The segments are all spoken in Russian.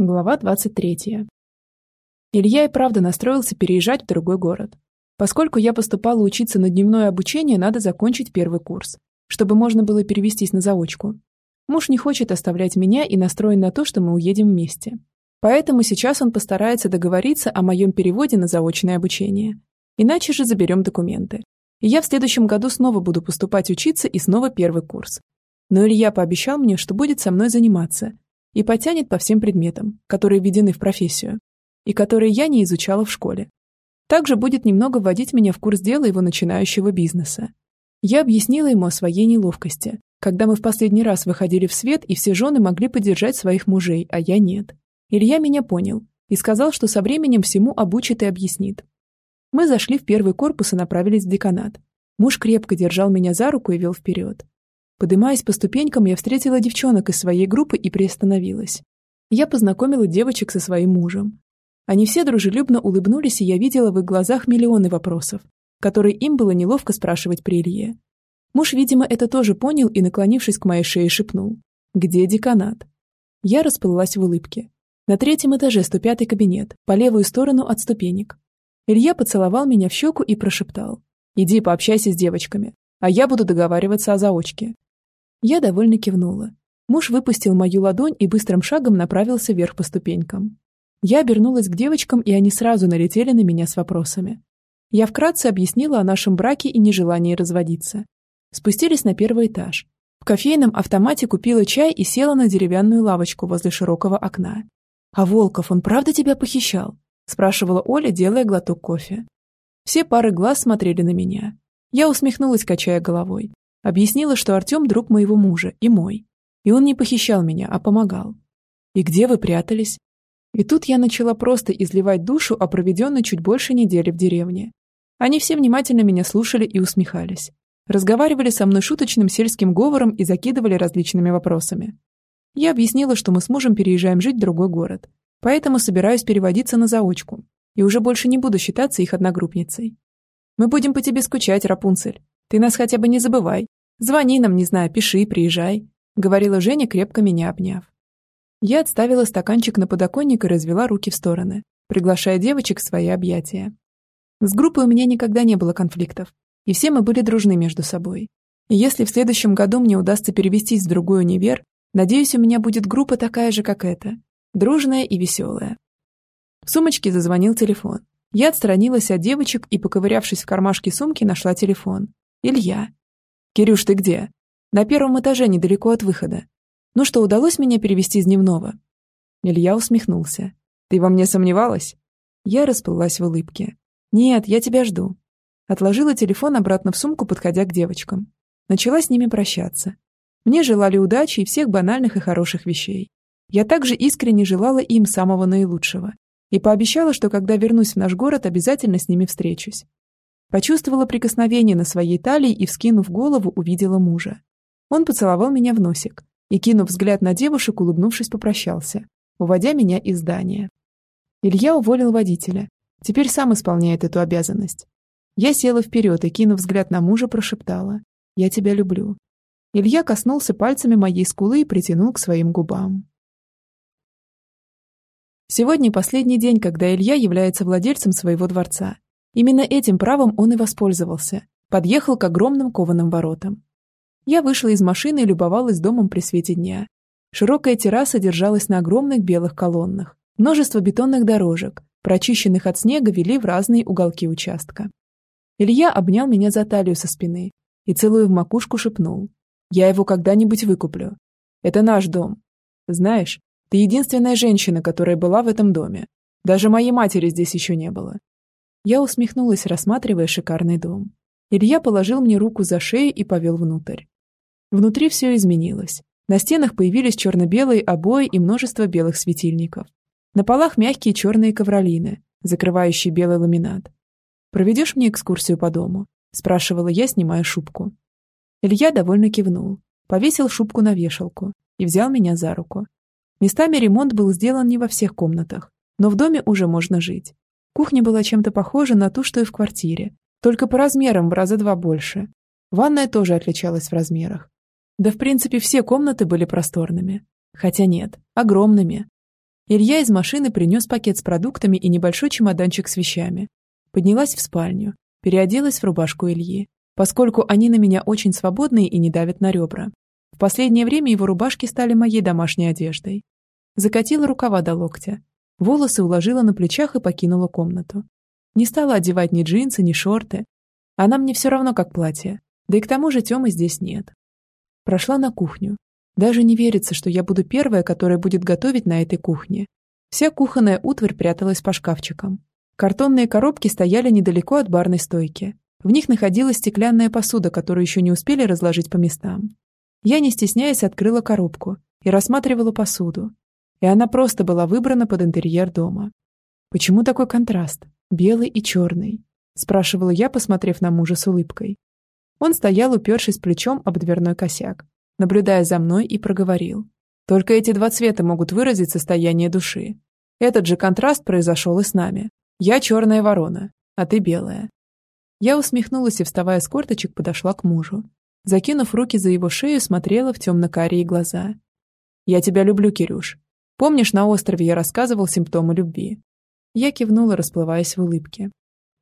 Глава 23. Илья и правда настроился переезжать в другой город. Поскольку я поступала учиться на дневное обучение, надо закончить первый курс, чтобы можно было перевестись на заочку. Муж не хочет оставлять меня и настроен на то, что мы уедем вместе. Поэтому сейчас он постарается договориться о моем переводе на заочное обучение. Иначе же заберем документы. И я в следующем году снова буду поступать учиться и снова первый курс. Но Илья пообещал мне, что будет со мной заниматься, и потянет по всем предметам, которые введены в профессию, и которые я не изучала в школе. Также будет немного вводить меня в курс дела его начинающего бизнеса. Я объяснила ему о своей неловкости, когда мы в последний раз выходили в свет, и все жены могли поддержать своих мужей, а я нет. Илья меня понял и сказал, что со временем всему обучит и объяснит. Мы зашли в первый корпус и направились в деканат. Муж крепко держал меня за руку и вел вперед. Подымаясь по ступенькам, я встретила девчонок из своей группы и приостановилась. Я познакомила девочек со своим мужем. Они все дружелюбно улыбнулись, и я видела в их глазах миллионы вопросов, которые им было неловко спрашивать при Илье. Муж, видимо, это тоже понял и, наклонившись к моей шее, шепнул. «Где деканат?» Я расплылась в улыбке. На третьем этаже 105 кабинет, по левую сторону от ступенек. Илья поцеловал меня в щеку и прошептал. «Иди пообщайся с девочками, а я буду договариваться о заочке. Я довольно кивнула. Муж выпустил мою ладонь и быстрым шагом направился вверх по ступенькам. Я обернулась к девочкам, и они сразу налетели на меня с вопросами. Я вкратце объяснила о нашем браке и нежелании разводиться. Спустились на первый этаж. В кофейном автомате купила чай и села на деревянную лавочку возле широкого окна. «А Волков, он правда тебя похищал?» – спрашивала Оля, делая глоток кофе. Все пары глаз смотрели на меня. Я усмехнулась, качая головой. Объяснила, что Артем друг моего мужа и мой. И он не похищал меня, а помогал. И где вы прятались? И тут я начала просто изливать душу о проведенной чуть больше недели в деревне. Они все внимательно меня слушали и усмехались. Разговаривали со мной шуточным сельским говором и закидывали различными вопросами. Я объяснила, что мы с мужем переезжаем жить в другой город, поэтому собираюсь переводиться на заочку и уже больше не буду считаться их одногруппницей. «Мы будем по тебе скучать, Рапунцель», ты нас хотя бы не забывай. Звони нам, не знаю, пиши, приезжай», — говорила Женя, крепко меня обняв. Я отставила стаканчик на подоконник и развела руки в стороны, приглашая девочек в свои объятия. С группой у меня никогда не было конфликтов, и все мы были дружны между собой. И если в следующем году мне удастся перевестись в другой универ, надеюсь, у меня будет группа такая же, как эта, дружная и веселая. В сумочке зазвонил телефон. Я отстранилась от девочек и, поковырявшись в кармашке сумки, нашла телефон. Илья. «Кирюш, ты где?» «На первом этаже, недалеко от выхода. Ну что, удалось меня перевести из дневного?» Илья усмехнулся. «Ты во мне сомневалась?» Я расплылась в улыбке. «Нет, я тебя жду». Отложила телефон обратно в сумку, подходя к девочкам. Начала с ними прощаться. Мне желали удачи и всех банальных и хороших вещей. Я также искренне желала им самого наилучшего. И пообещала, что когда вернусь в наш город, обязательно с ними встречусь. Почувствовала прикосновение на своей талии и, вскинув голову, увидела мужа. Он поцеловал меня в носик и, кинув взгляд на девушек, улыбнувшись, попрощался, уводя меня из здания. Илья уволил водителя. Теперь сам исполняет эту обязанность. Я села вперед и, кинув взгляд на мужа, прошептала «Я тебя люблю». Илья коснулся пальцами моей скулы и притянул к своим губам. Сегодня последний день, когда Илья является владельцем своего дворца. Именно этим правом он и воспользовался. Подъехал к огромным кованым воротам. Я вышла из машины и любовалась домом при свете дня. Широкая терраса держалась на огромных белых колоннах. Множество бетонных дорожек, прочищенных от снега, вели в разные уголки участка. Илья обнял меня за талию со спины и, целуя в макушку, шепнул. «Я его когда-нибудь выкуплю. Это наш дом. Знаешь, ты единственная женщина, которая была в этом доме. Даже моей матери здесь еще не было. Я усмехнулась, рассматривая шикарный дом. Илья положил мне руку за шею и повел внутрь. Внутри все изменилось. На стенах появились черно-белые обои и множество белых светильников. На полах мягкие черные ковролины, закрывающие белый ламинат. «Проведешь мне экскурсию по дому?» – спрашивала я, снимая шубку. Илья довольно кивнул, повесил шубку на вешалку и взял меня за руку. Местами ремонт был сделан не во всех комнатах, но в доме уже можно жить. Кухня была чем-то похожа на ту, что и в квартире, только по размерам в раза два больше. Ванная тоже отличалась в размерах. Да, в принципе, все комнаты были просторными. Хотя нет, огромными. Илья из машины принес пакет с продуктами и небольшой чемоданчик с вещами. Поднялась в спальню, переоделась в рубашку Ильи, поскольку они на меня очень свободные и не давят на ребра. В последнее время его рубашки стали моей домашней одеждой. Закатила рукава до локтя, волосы уложила на плечах и покинула комнату. Не стала одевать ни джинсы, ни шорты. Она мне все равно как платье, да и к тому же Тёмы здесь нет. Прошла на кухню, даже не верится, что я буду первая, которая будет готовить на этой кухне. Вся кухонная утварь пряталась по шкафчикам. Картонные коробки стояли недалеко от барной стойки. В них находилась стеклянная посуда, которую еще не успели разложить по местам. Я, не стесняясь, открыла коробку и рассматривала посуду. И она просто была выбрана под интерьер дома. «Почему такой контраст? Белый и черный?» – спрашивала я, посмотрев на мужа с улыбкой. Он стоял, упершись плечом об дверной косяк, наблюдая за мной и проговорил. Только эти два цвета могут выразить состояние души. Этот же контраст произошел и с нами. Я черная ворона, а ты белая. Я усмехнулась и, вставая с корточек, подошла к мужу. Закинув руки за его шею, смотрела в темно-карие глаза. «Я тебя люблю, Кирюш. Помнишь, на острове я рассказывал симптомы любви?» Я кивнула, расплываясь в улыбке.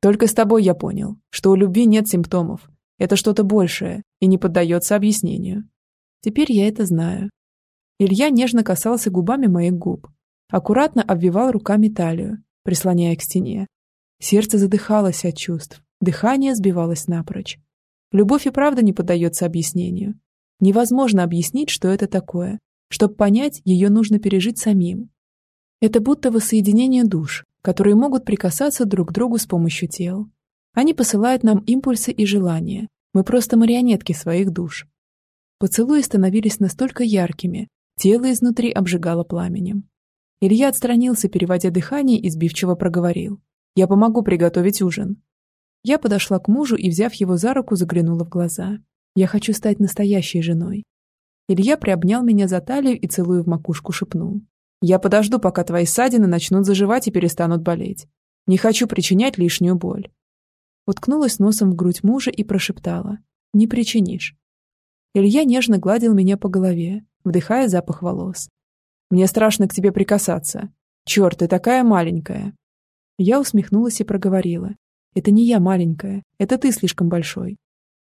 «Только с тобой я понял, что у любви нет симптомов. Это что-то большее и не поддается объяснению. Теперь я это знаю. Илья нежно касался губами моих губ. Аккуратно обвивал руками талию, прислоняя к стене. Сердце задыхалось от чувств, дыхание сбивалось напрочь. Любовь и правда не поддается объяснению. Невозможно объяснить, что это такое. Чтобы понять, ее нужно пережить самим. Это будто воссоединение душ, которые могут прикасаться друг к другу с помощью тел. Они посылают нам импульсы и желания. Мы просто марионетки своих душ. Поцелуи становились настолько яркими, тело изнутри обжигало пламенем. Илья отстранился, переводя дыхание, и сбивчиво проговорил. «Я помогу приготовить ужин». Я подошла к мужу и, взяв его за руку, заглянула в глаза. «Я хочу стать настоящей женой». Илья приобнял меня за талию и, целуя в макушку, шепнул. «Я подожду, пока твои ссадины начнут заживать и перестанут болеть. Не хочу причинять лишнюю боль». Уткнулась носом в грудь мужа и прошептала. «Не причинишь. Илья нежно гладил меня по голове, вдыхая запах волос. «Мне страшно к тебе прикасаться. Черт, ты такая маленькая!» Я усмехнулась и проговорила. «Это не я маленькая, это ты слишком большой».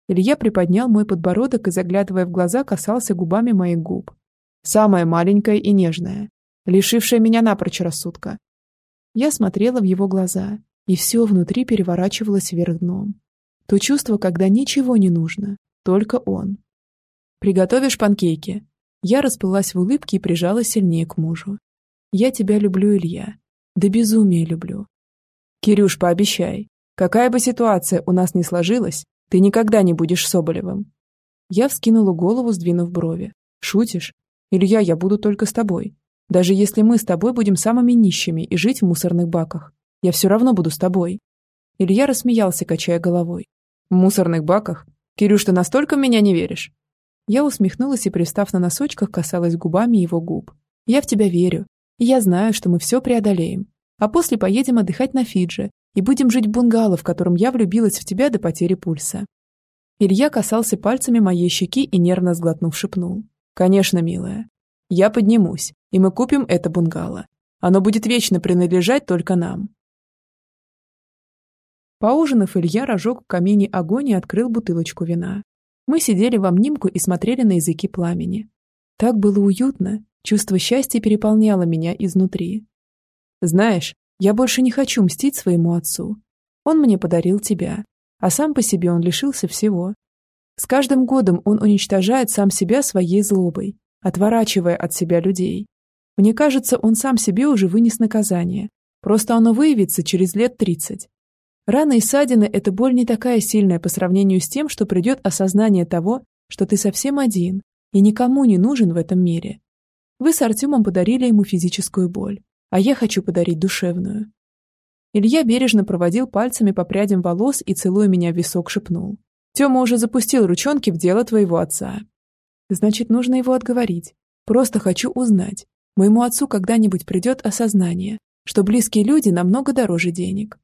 Илья приподнял мой подбородок и, заглядывая в глаза, касался губами моих губ. «Самая маленькая и нежная, лишившая меня напрочь рассудка». Я смотрела в его глаза, и все внутри переворачивалось вверх дном. То чувство, когда ничего не нужно, только он. Приготовишь панкейки?» Я расплылась в улыбке и прижалась сильнее к мужу. «Я тебя люблю, Илья. Да безумие люблю». «Кирюш, пообещай, какая бы ситуация у нас ни сложилась, ты никогда не будешь Соболевым». Я вскинула голову, сдвинув брови. «Шутишь? Илья, я буду только с тобой. Даже если мы с тобой будем самыми нищими и жить в мусорных баках, я все равно буду с тобой». Илья рассмеялся, качая головой. «В мусорных баках? Кирюш, ты настолько в меня не веришь? Я усмехнулась и, пристав на носочках, касалась губами его губ. «Я в тебя верю. я знаю, что мы все преодолеем. А после поедем отдыхать на Фиджи и будем жить в бунгало, в котором я влюбилась в тебя до потери пульса». Илья касался пальцами моей щеки и, нервно сглотнув, шепнул. «Конечно, милая. Я поднимусь, и мы купим это бунгало. Оно будет вечно принадлежать только нам». Поужинав, Илья разжег в камине огонь и открыл бутылочку вина. Мы сидели в обнимку и смотрели на языки пламени. Так было уютно, чувство счастья переполняло меня изнутри. Знаешь, я больше не хочу мстить своему отцу. Он мне подарил тебя, а сам по себе он лишился всего. С каждым годом он уничтожает сам себя своей злобой, отворачивая от себя людей. Мне кажется, он сам себе уже вынес наказание. Просто оно выявится через лет тридцать. Раны и ссадины – это боль не такая сильная по сравнению с тем, что придет осознание того, что ты совсем один и никому не нужен в этом мире. Вы с Артемом подарили ему физическую боль, а я хочу подарить душевную. Илья бережно проводил пальцами по прядям волос и, целуя меня в висок, шепнул. Тёма уже запустил ручонки в дело твоего отца. Значит, нужно его отговорить. Просто хочу узнать. Моему отцу когда-нибудь придет осознание, что близкие люди намного дороже денег.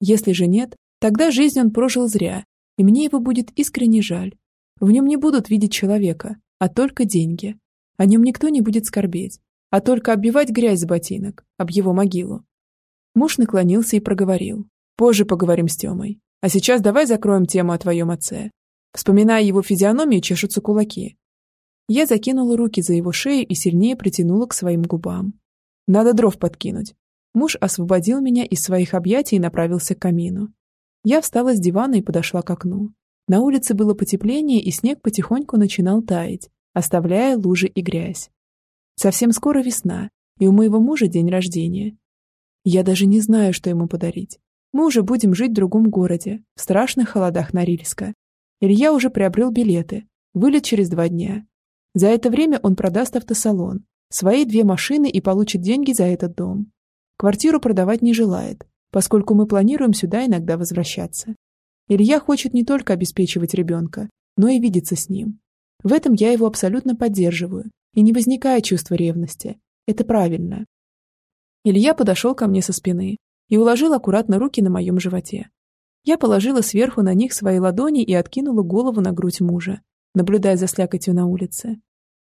Если же нет, тогда жизнь он прожил зря, и мне его будет искренне жаль. В нем не будут видеть человека, а только деньги. О нем никто не будет скорбеть, а только оббивать грязь с ботинок, об его могилу. Муж наклонился и проговорил. Позже поговорим с Тёмой. А сейчас давай закроем тему о твоем отце. Вспоминая его физиономию, чешутся кулаки. Я закинула руки за его шею и сильнее притянула к своим губам. Надо дров подкинуть. Муж освободил меня из своих объятий и направился к камину. Я встала с дивана и подошла к окну. На улице было потепление, и снег потихоньку начинал таять, оставляя лужи и грязь. Совсем скоро весна, и у моего мужа день рождения. Я даже не знаю, что ему подарить. Мы уже будем жить в другом городе, в страшных холодах Норильска. Илья уже приобрел билеты, вылет через два дня. За это время он продаст автосалон, свои две машины и получит деньги за этот дом. Квартиру продавать не желает, поскольку мы планируем сюда иногда возвращаться. Илья хочет не только обеспечивать ребенка, но и видеться с ним. В этом я его абсолютно поддерживаю, и не возникает чувства ревности. Это правильно. Илья подошел ко мне со спины и уложил аккуратно руки на моем животе. Я положила сверху на них свои ладони и откинула голову на грудь мужа, наблюдая за слякотью на улице.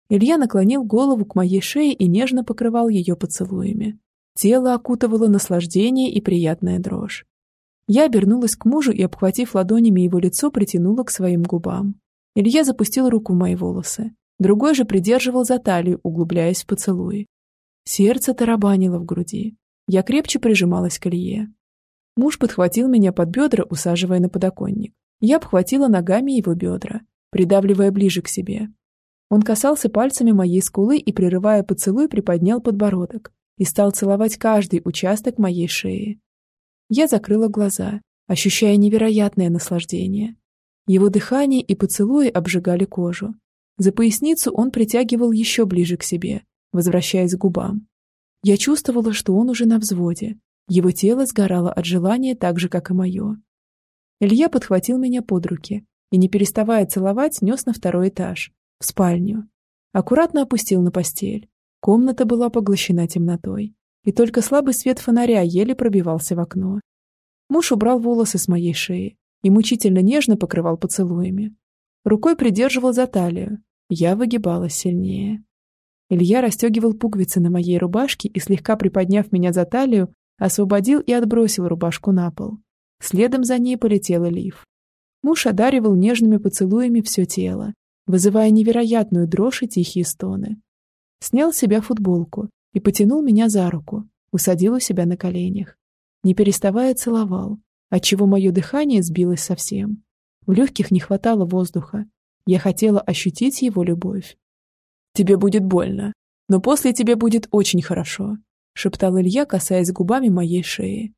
Илья наклонил голову к моей шее и нежно покрывал ее поцелуями. Тело окутывало наслаждение и приятная дрожь. Я обернулась к мужу и, обхватив ладонями его лицо, притянула к своим губам. Илья запустил руку в мои волосы. Другой же придерживал за талию, углубляясь в поцелуи. Сердце тарабанило в груди. Я крепче прижималась к Илье. Муж подхватил меня под бедра, усаживая на подоконник. Я обхватила ногами его бедра, придавливая ближе к себе. Он касался пальцами моей скулы и, прерывая поцелуй, приподнял подбородок, и стал целовать каждый участок моей шеи. Я закрыла глаза, ощущая невероятное наслаждение. Его дыхание и поцелуи обжигали кожу. За поясницу он притягивал еще ближе к себе, возвращаясь к губам. Я чувствовала, что он уже на взводе. Его тело сгорало от желания так же, как и мое. Илья подхватил меня под руки и, не переставая целовать, нес на второй этаж, в спальню. Аккуратно опустил на постель, Комната была поглощена темнотой, и только слабый свет фонаря еле пробивался в окно. Муж убрал волосы с моей шеи и мучительно нежно покрывал поцелуями. Рукой придерживал за талию. Я выгибалась сильнее. Илья расстегивал пуговицы на моей рубашке и, слегка приподняв меня за талию, освободил и отбросил рубашку на пол. Следом за ней полетел лиф. Муж одаривал нежными поцелуями все тело, вызывая невероятную дрожь и тихие стоны. Снял с себя футболку и потянул меня за руку, усадил у себя на коленях. Не переставая целовал, отчего мое дыхание сбилось совсем. В легких не хватало воздуха. Я хотела ощутить его любовь. «Тебе будет больно, но после тебе будет очень хорошо», шептал Илья, касаясь губами моей шеи.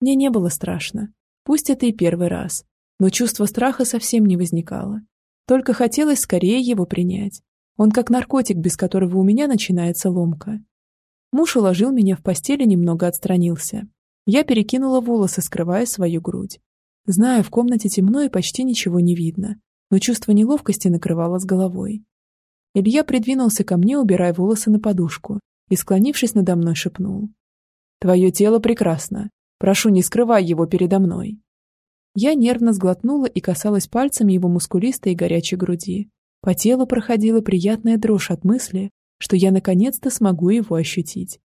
Мне не было страшно. Пусть это и первый раз. Но чувство страха совсем не возникало. Только хотелось скорее его принять. Он как наркотик, без которого у меня начинается ломка. Муж уложил меня в постели немного отстранился. Я перекинула волосы, скрывая свою грудь. Знаю, в комнате темно и почти ничего не видно, но чувство неловкости накрывало с головой. Илья придвинулся ко мне, убирая волосы на подушку, и, склонившись надо мной, шепнул. «Твое тело прекрасно. Прошу, не скрывай его передо мной». Я нервно сглотнула и касалась пальцами его мускулистой и горячей груди. По телу проходила приятная дрожь от мысли, что я наконец-то смогу его ощутить.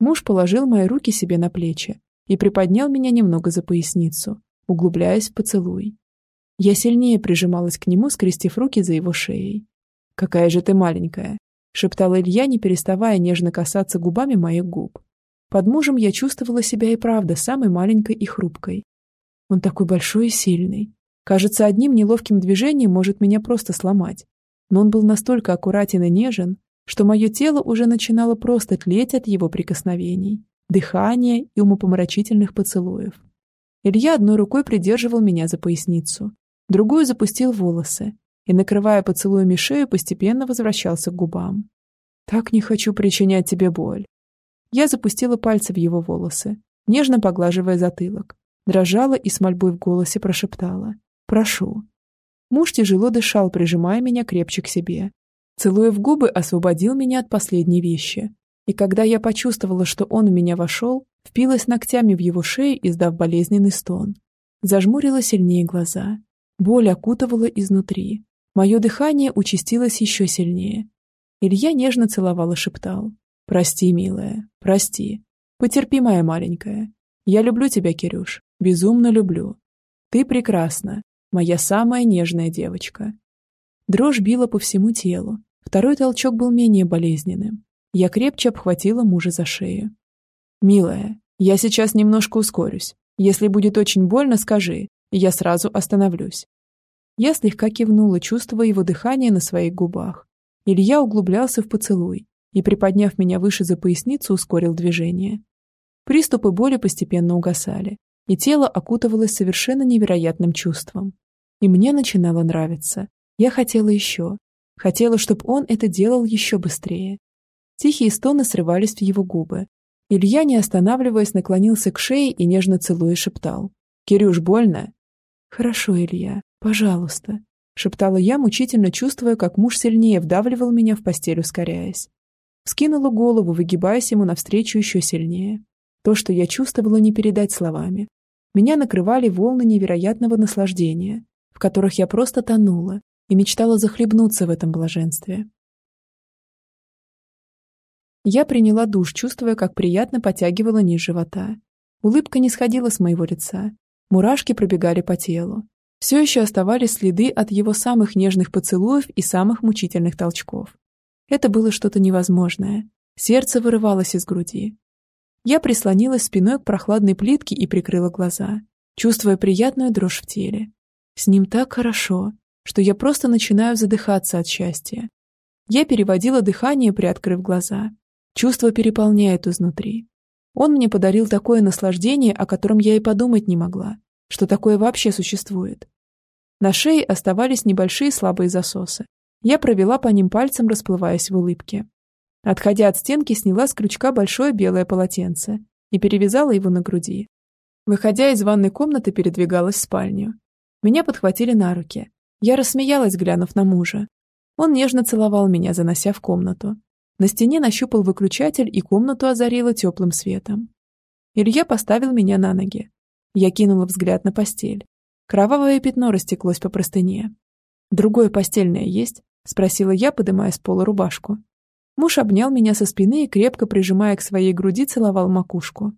Муж положил мои руки себе на плечи и приподнял меня немного за поясницу, углубляясь в поцелуй. Я сильнее прижималась к нему, скрестив руки за его шеей. «Какая же ты маленькая!» — шептал Илья, не переставая нежно касаться губами моих губ. Под мужем я чувствовала себя и правда самой маленькой и хрупкой. Он такой большой и сильный, Кажется, одним неловким движением может меня просто сломать. Но он был настолько аккуратен и нежен, что мое тело уже начинало просто тлеть от его прикосновений, дыхания и умопомрачительных поцелуев. Илья одной рукой придерживал меня за поясницу, другую запустил волосы и, накрывая поцелуями шею, постепенно возвращался к губам. «Так не хочу причинять тебе боль». Я запустила пальцы в его волосы, нежно поглаживая затылок, дрожала и с мольбой в голосе прошептала. Прошу». Муж тяжело дышал, прижимая меня крепче к себе. Целуя в губы, освободил меня от последней вещи. И когда я почувствовала, что он в меня вошел, впилась ногтями в его шею, издав болезненный стон. Зажмурила сильнее глаза. Боль окутывала изнутри. Мое дыхание участилось еще сильнее. Илья нежно целовал и шептал. Прости, милая, прости. Потерпи, моя маленькая. Я люблю тебя, Кирюш, безумно люблю. Ты прекрасна, моя самая нежная девочка. Дрожь била по всему телу. Второй толчок был менее болезненным. Я крепче обхватила мужа за шею. «Милая, я сейчас немножко ускорюсь. Если будет очень больно, скажи, я сразу остановлюсь». Я слегка кивнула, чувствуя его дыхание на своих губах. Илья углублялся в поцелуй и, приподняв меня выше за поясницу, ускорил движение. Приступы боли постепенно угасали, и тело окутывалось совершенно невероятным чувством. И мне начинало нравиться. Я хотела еще. Хотела, чтобы он это делал еще быстрее. Тихие стоны срывались в его губы. Илья, не останавливаясь, наклонился к шее и нежно целуя шептал. «Кирюш, больно?» «Хорошо, Илья, пожалуйста», — шептала я, мучительно чувствуя, как муж сильнее вдавливал меня в постель, ускоряясь. Вскинула голову, выгибаясь ему навстречу еще сильнее. То, что я чувствовала, не передать словами. Меня накрывали волны невероятного наслаждения, в которых я просто тонула, и мечтала захлебнуться в этом блаженстве. Я приняла душ, чувствуя, как приятно потягивала низ живота. Улыбка не сходила с моего лица. Мурашки пробегали по телу. Все еще оставались следы от его самых нежных поцелуев и самых мучительных толчков. Это было что-то невозможное. Сердце вырывалось из груди. Я прислонилась спиной к прохладной плитке и прикрыла глаза, чувствуя приятную дрожь в теле. С ним так хорошо, что я просто начинаю задыхаться от счастья. Я переводила дыхание, приоткрыв глаза. Чувство переполняет изнутри. Он мне подарил такое наслаждение, о котором я и подумать не могла, что такое вообще существует. На шее оставались небольшие слабые засосы. Я провела по ним пальцем, расплываясь в улыбке. Отходя от стенки, сняла с крючка большое белое полотенце и перевязала его на груди. Выходя из ванной комнаты, передвигалась в спальню. Меня подхватили на руки, я рассмеялась, глянув на мужа. Он нежно целовал меня, занося в комнату. На стене нащупал выключатель, и комнату озарило теплым светом. Илья поставил меня на ноги. Я кинула взгляд на постель. Кровавое пятно растеклось по простыне. «Другое постельное есть?» — спросила я, подымая с пола рубашку. Муж обнял меня со спины и, крепко прижимая к своей груди, целовал макушку.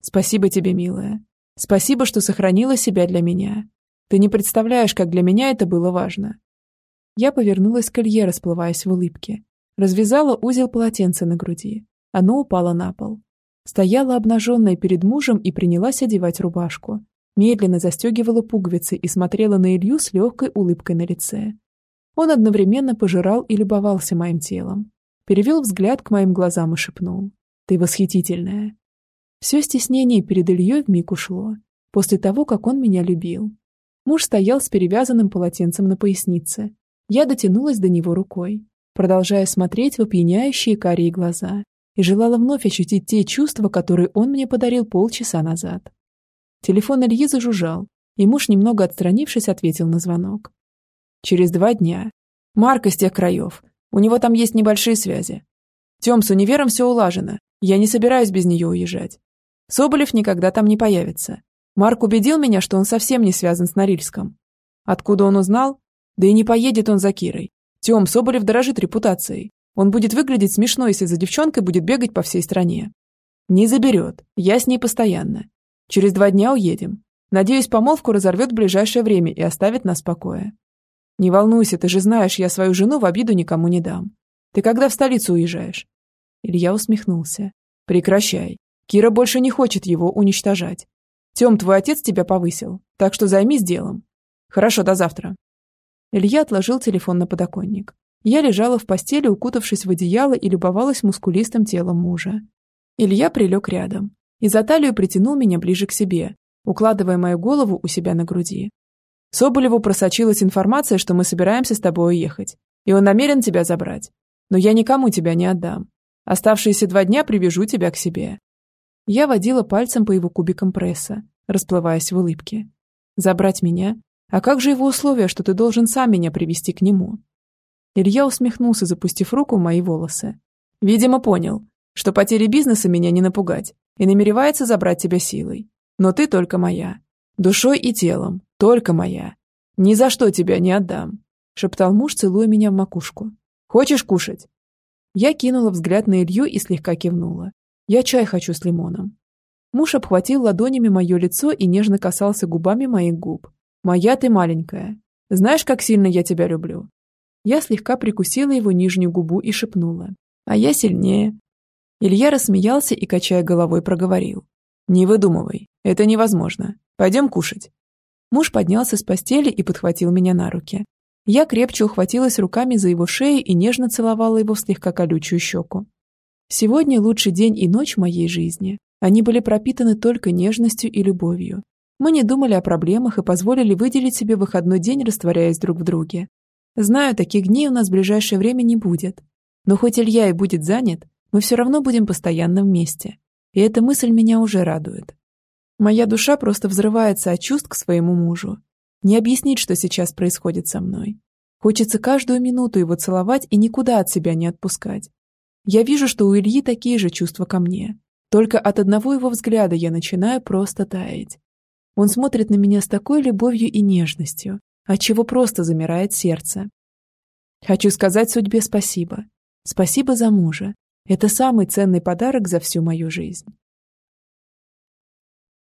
«Спасибо тебе, милая. Спасибо, что сохранила себя для меня. Ты не представляешь, как для меня это было важно. Я повернулась к Илье, расплываясь в улыбке. Развязала узел полотенца на груди. Оно упало на пол. Стояла обнаженная перед мужем и принялась одевать рубашку. Медленно застегивала пуговицы и смотрела на Илью с легкой улыбкой на лице. Он одновременно пожирал и любовался моим телом. Перевел взгляд к моим глазам и шепнул. «Ты восхитительная». Все стеснение перед Ильей вмиг ушло, после того, как он меня любил. Муж стоял с перевязанным полотенцем на пояснице. Я дотянулась до него рукой, продолжая смотреть в опьяняющие карие глаза, и желала вновь ощутить те чувства, которые он мне подарил полчаса назад. Телефон Ильи зажужжал, и муж, немного отстранившись, ответил на звонок. «Через два дня. Марк из тех краев. У него там есть небольшие связи. Тем, с универом все улажено. Я не собираюсь без нее уезжать. Соболев никогда там не появится. Марк убедил меня, что он совсем не связан с Норильском. Откуда он узнал? Да и не поедет он за Кирой. Тем, Соболев дорожит репутацией. Он будет выглядеть смешно, если за девчонкой будет бегать по всей стране. Не заберет. Я с ней постоянно. Через два дня уедем. Надеюсь, помолвку разорвет в ближайшее время и оставит нас в покое. Не волнуйся, ты же знаешь, я свою жену в обиду никому не дам. Ты когда в столицу уезжаешь? Илья усмехнулся. Прекращай. Кира больше не хочет его уничтожать. Тем, твой отец тебя повысил, так что займись делом. Хорошо, до завтра». Илья отложил телефон на подоконник. Я лежала в постели, укутавшись в одеяло и любовалась мускулистым телом мужа. Илья прилег рядом и за талию притянул меня ближе к себе, укладывая мою голову у себя на груди. Соболеву просочилась информация, что мы собираемся с тобой уехать, и он намерен тебя забрать. Но я никому тебя не отдам. Оставшиеся два дня привяжу тебя к себе. Я водила пальцем по его кубикам пресса, расплываясь в улыбке. «Забрать меня? А как же его условия, что ты должен сам меня привести к нему?» Илья усмехнулся, запустив руку в мои волосы. «Видимо, понял, что потери бизнеса меня не напугать и намеревается забрать тебя силой. Но ты только моя. Душой и телом. Только моя. Ни за что тебя не отдам», — шептал муж, целуя меня в макушку. «Хочешь кушать?» Я кинула взгляд на Илью и слегка кивнула. Я чай хочу с лимоном. Муж обхватил ладонями мое лицо и нежно касался губами моих губ. «Моя ты маленькая. Знаешь, как сильно я тебя люблю?» Я слегка прикусила его нижнюю губу и шепнула. «А я сильнее». Илья рассмеялся и, качая головой, проговорил. «Не выдумывай. Это невозможно. Пойдем кушать». Муж поднялся с постели и подхватил меня на руки. Я крепче ухватилась руками за его шею и нежно целовала его в слегка колючую щеку. Сегодня лучший день и ночь в моей жизни. Они были пропитаны только нежностью и любовью. Мы не думали о проблемах и позволили выделить себе выходной день, растворяясь друг в друге. Знаю, таких дней у нас в ближайшее время не будет. Но хоть Илья и будет занят, мы все равно будем постоянно вместе. И эта мысль меня уже радует. Моя душа просто взрывается от чувств к своему мужу. Не объяснить, что сейчас происходит со мной. Хочется каждую минуту его целовать и никуда от себя не отпускать. Я вижу, что у Ильи такие же чувства ко мне. Только от одного его взгляда я начинаю просто таять. Он смотрит на меня с такой любовью и нежностью, отчего просто замирает сердце. Хочу сказать судьбе спасибо. Спасибо за мужа. Это самый ценный подарок за всю мою жизнь.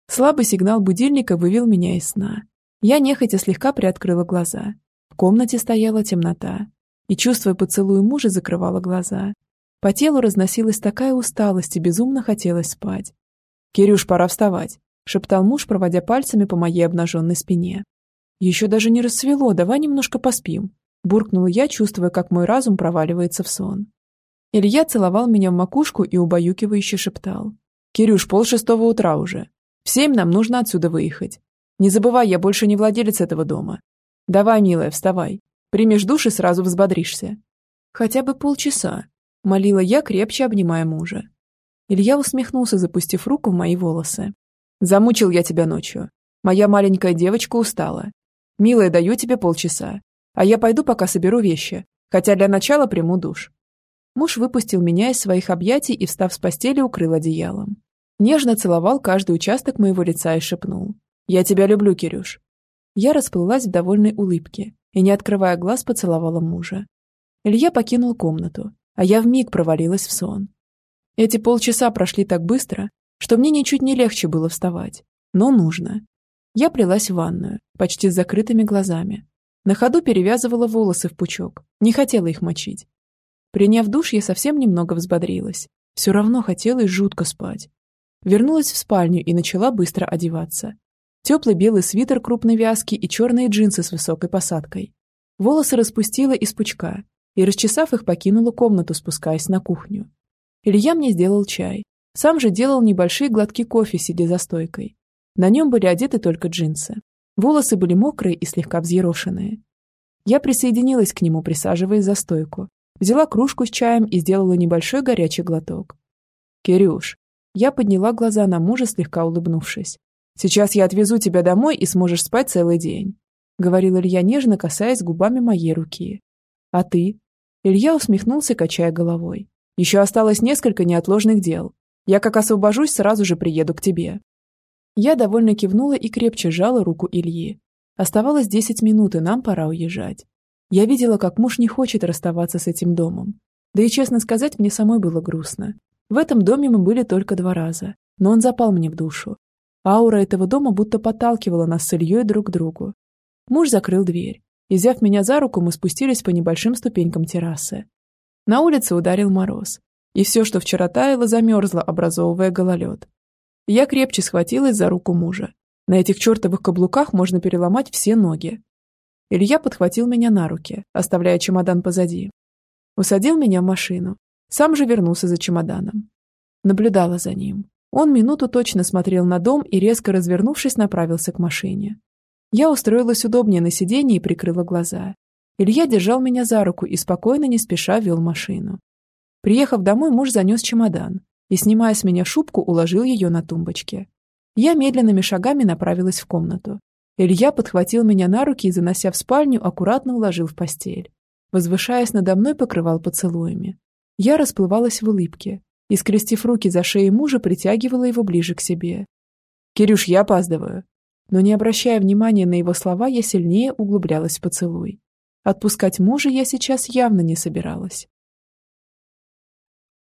Слабый сигнал будильника вывел меня из сна. Я нехотя слегка приоткрыла глаза. В комнате стояла темнота. И, чувствуя поцелуй мужа, закрывала глаза. По телу разносилась такая усталость и безумно хотелось спать. «Кирюш, пора вставать», — шептал муж, проводя пальцами по моей обнаженной спине. «Еще даже не рассвело, давай немножко поспим», — буркнула я, чувствуя, как мой разум проваливается в сон. Илья целовал меня в макушку и убаюкивающе шептал. «Кирюш, полшестого утра уже. В семь нам нужно отсюда выехать. Не забывай, я больше не владелец этого дома. Давай, милая, вставай. Примешь душ и сразу взбодришься. Хотя бы полчаса, молила я, крепче обнимая мужа. Илья усмехнулся, запустив руку в мои волосы. Замучил я тебя ночью. Моя маленькая девочка устала. Милая, даю тебе полчаса. А я пойду пока соберу вещи, хотя для начала приму душ. Муж выпустил меня из своих объятий и, встав с постели, укрыл одеялом. Нежно целовал каждый участок моего лица и шепнул. «Я тебя люблю, Кирюш». Я расплылась в довольной улыбке и, не открывая глаз, поцеловала мужа. Илья покинул комнату, а я вмиг провалилась в сон. Эти полчаса прошли так быстро, что мне ничуть не легче было вставать. Но нужно. Я плелась в ванную, почти с закрытыми глазами. На ходу перевязывала волосы в пучок, не хотела их мочить. Приняв душ, я совсем немного взбодрилась. Все равно хотелось жутко спать. Вернулась в спальню и начала быстро одеваться. Теплый белый свитер крупной вязки и черные джинсы с высокой посадкой. Волосы распустила из пучка и, расчесав их, покинула комнату, спускаясь на кухню. Илья мне сделал чай. Сам же делал небольшие глотки кофе, сидя за стойкой. На нем были одеты только джинсы. Волосы были мокрые и слегка взъерошенные. Я присоединилась к нему, присаживаясь за стойку. Взяла кружку с чаем и сделала небольшой горячий глоток. «Кирюш». Я подняла глаза на мужа, слегка улыбнувшись. Сейчас я отвезу тебя домой и сможешь спать целый день», — говорил Илья нежно, касаясь губами моей руки. «А ты?» Илья усмехнулся, качая головой. «Еще осталось несколько неотложных дел. Я как освобожусь, сразу же приеду к тебе». Я довольно кивнула и крепче сжала руку Ильи. Оставалось десять минут, и нам пора уезжать. Я видела, как муж не хочет расставаться с этим домом. Да и, честно сказать, мне самой было грустно. В этом доме мы были только два раза, но он запал мне в душу, Аура этого дома будто подталкивала нас с Ильей друг к другу. Муж закрыл дверь, и, взяв меня за руку, мы спустились по небольшим ступенькам террасы. На улице ударил мороз, и все, что вчера таяло, замерзло, образовывая гололед. Я крепче схватилась за руку мужа. На этих чертовых каблуках можно переломать все ноги. Илья подхватил меня на руки, оставляя чемодан позади. Усадил меня в машину. Сам же вернулся за чемоданом. Наблюдала за ним. Он минуту точно смотрел на дом и, резко развернувшись, направился к машине. Я устроилась удобнее на сиденье и прикрыла глаза. Илья держал меня за руку и спокойно, не спеша, вел машину. Приехав домой, муж занес чемодан и, снимая с меня шубку, уложил ее на тумбочке. Я медленными шагами направилась в комнату. Илья подхватил меня на руки и, занося в спальню, аккуратно уложил в постель. Возвышаясь надо мной, покрывал поцелуями. Я расплывалась в улыбке, и, скрестив руки за шеей мужа, притягивала его ближе к себе. «Кирюш, я опаздываю». Но не обращая внимания на его слова, я сильнее углублялась в поцелуй. Отпускать мужа я сейчас явно не собиралась.